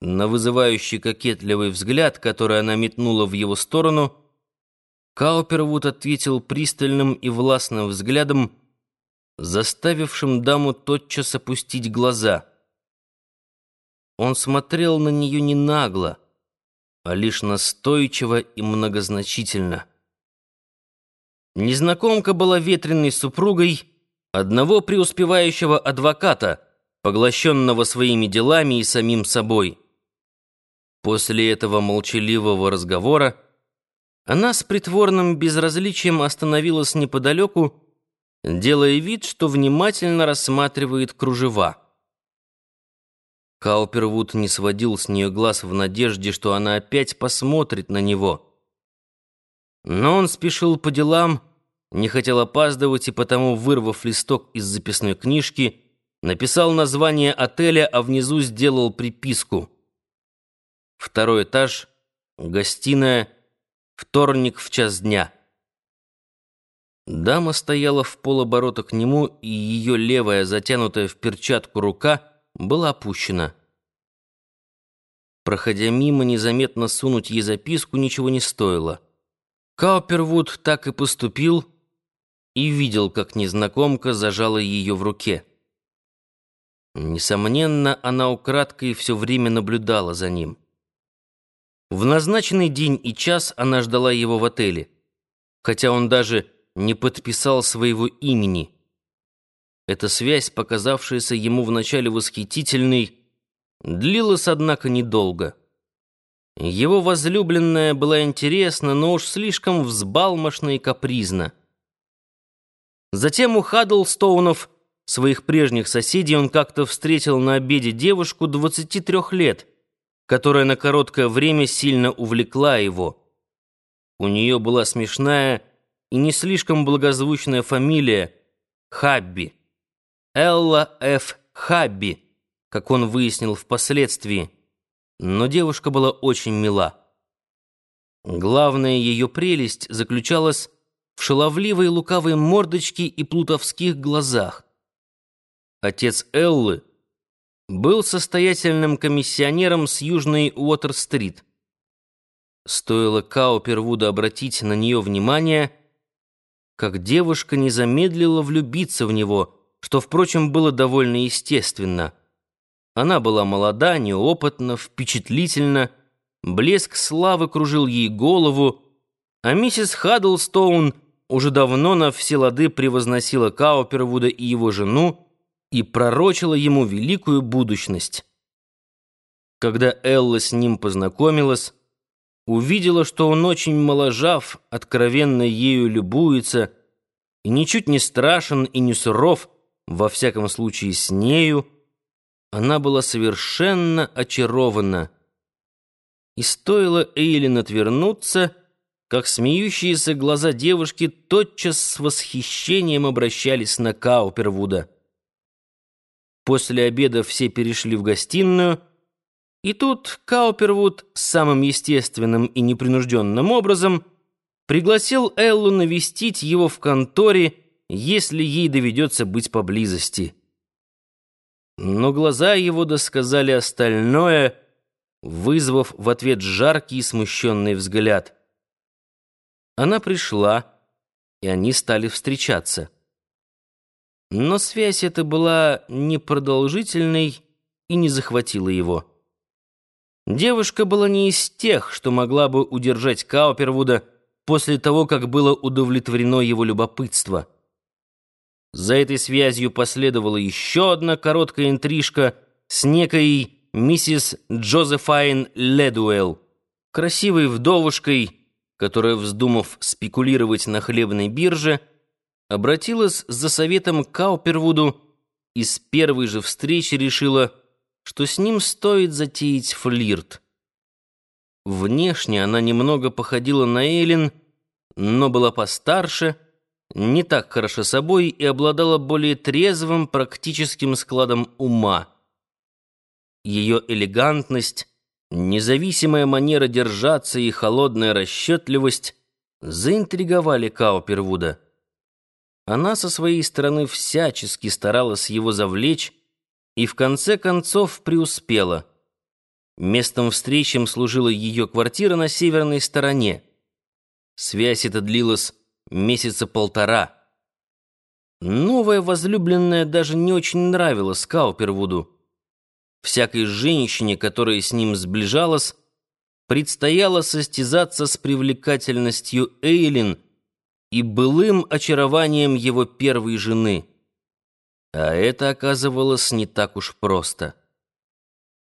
На вызывающий кокетливый взгляд, который она метнула в его сторону, Каупервуд ответил пристальным и властным взглядом, заставившим даму тотчас опустить глаза. Он смотрел на нее не нагло, а лишь настойчиво и многозначительно. Незнакомка была ветреной супругой одного преуспевающего адвоката, поглощенного своими делами и самим собой. После этого молчаливого разговора она с притворным безразличием остановилась неподалеку, делая вид, что внимательно рассматривает кружева. Каупервуд не сводил с нее глаз в надежде, что она опять посмотрит на него. Но он спешил по делам, не хотел опаздывать и потому, вырвав листок из записной книжки, написал название отеля, а внизу сделал приписку. Второй этаж, гостиная, вторник в час дня. Дама стояла в полоборота к нему, и ее левая, затянутая в перчатку рука, была опущена. Проходя мимо, незаметно сунуть ей записку ничего не стоило. Каупервуд так и поступил и видел, как незнакомка зажала ее в руке. Несомненно, она украдкой все время наблюдала за ним. В назначенный день и час она ждала его в отеле, хотя он даже не подписал своего имени. Эта связь, показавшаяся ему вначале восхитительной, длилась, однако, недолго. Его возлюбленная была интересна, но уж слишком взбалмошна и капризна. Затем у Хаддлстоунов, своих прежних соседей, он как-то встретил на обеде девушку 23 лет, которая на короткое время сильно увлекла его. У нее была смешная и не слишком благозвучная фамилия Хабби. Элла Ф. Хабби, как он выяснил впоследствии. Но девушка была очень мила. Главная ее прелесть заключалась в шаловливой лукавой мордочке и плутовских глазах. Отец Эллы был состоятельным комиссионером с Южной Уотер-стрит. Стоило Каупервуду обратить на нее внимание, как девушка не замедлила влюбиться в него, что, впрочем, было довольно естественно. Она была молода, неопытна, впечатлительна, блеск славы кружил ей голову, а миссис Хаддлстоун уже давно на все лады превозносила Каупервуда и его жену и пророчила ему великую будущность. Когда Элла с ним познакомилась, увидела, что он очень моложав, откровенно ею любуется и ничуть не страшен и не суров, во всяком случае с нею, она была совершенно очарована. И стоило Эйлин отвернуться, как смеющиеся глаза девушки тотчас с восхищением обращались на Каупервуда. После обеда все перешли в гостиную, и тут Каупервуд самым естественным и непринужденным образом пригласил Эллу навестить его в конторе, если ей доведется быть поблизости. Но глаза его досказали остальное, вызвав в ответ жаркий и смущенный взгляд — она пришла, и они стали встречаться. Но связь эта была непродолжительной и не захватила его. Девушка была не из тех, что могла бы удержать Каупервуда после того, как было удовлетворено его любопытство. За этой связью последовала еще одна короткая интрижка с некой миссис Джозефайн Ледуэлл, красивой вдовушкой, которая, вздумав спекулировать на хлебной бирже, обратилась за советом к Каупервуду и с первой же встречи решила, что с ним стоит затеять флирт. Внешне она немного походила на Эллен, но была постарше, не так хороша собой и обладала более трезвым практическим складом ума. Ее элегантность Независимая манера держаться и холодная расчетливость заинтриговали Каупервуда. Она со своей стороны всячески старалась его завлечь и в конце концов преуспела. Местом встречи служила ее квартира на северной стороне. Связь эта длилась месяца полтора. Новая возлюбленная даже не очень нравилась Каупервуду. Всякой женщине, которая с ним сближалась, предстояло состязаться с привлекательностью Эйлин и былым очарованием его первой жены. А это оказывалось не так уж просто.